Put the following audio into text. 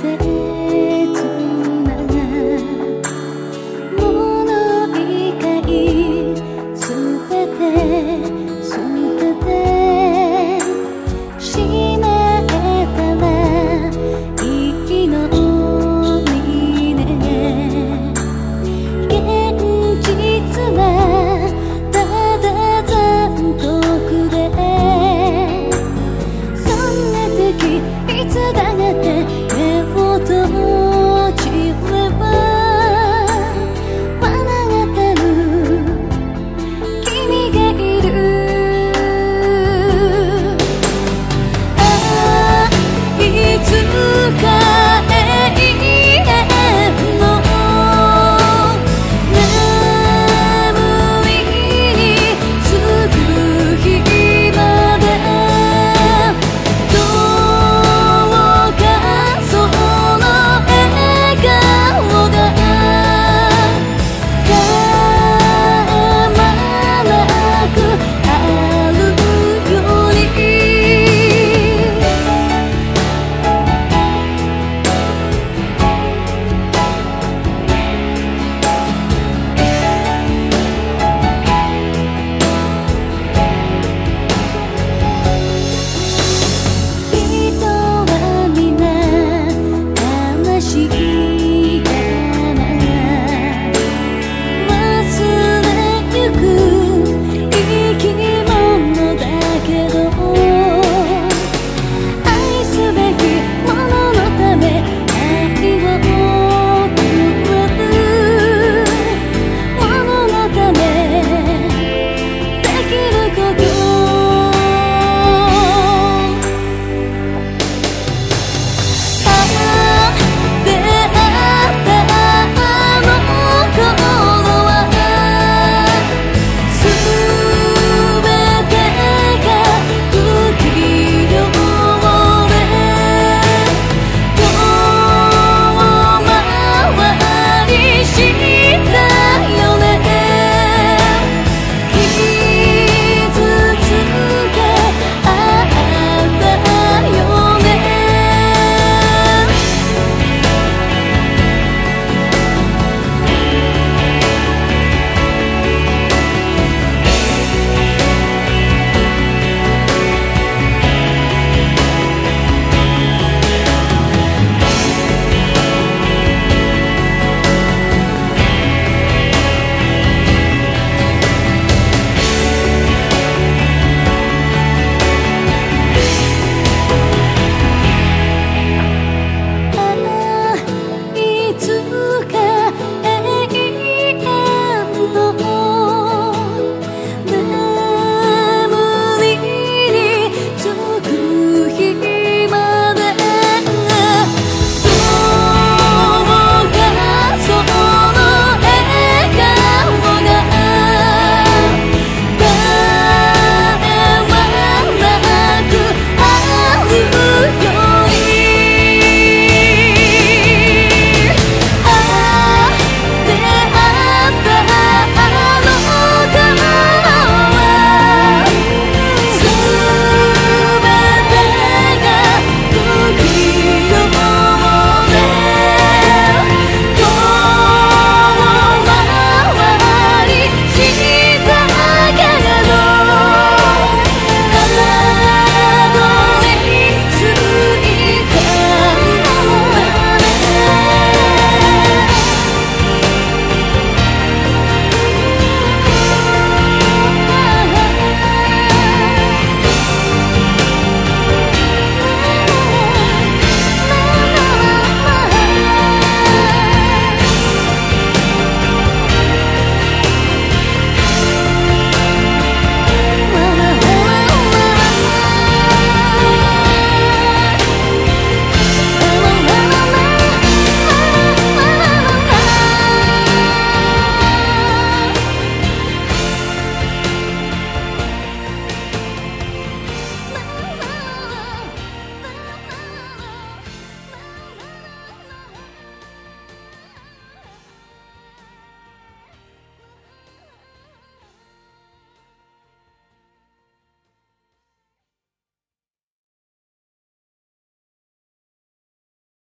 say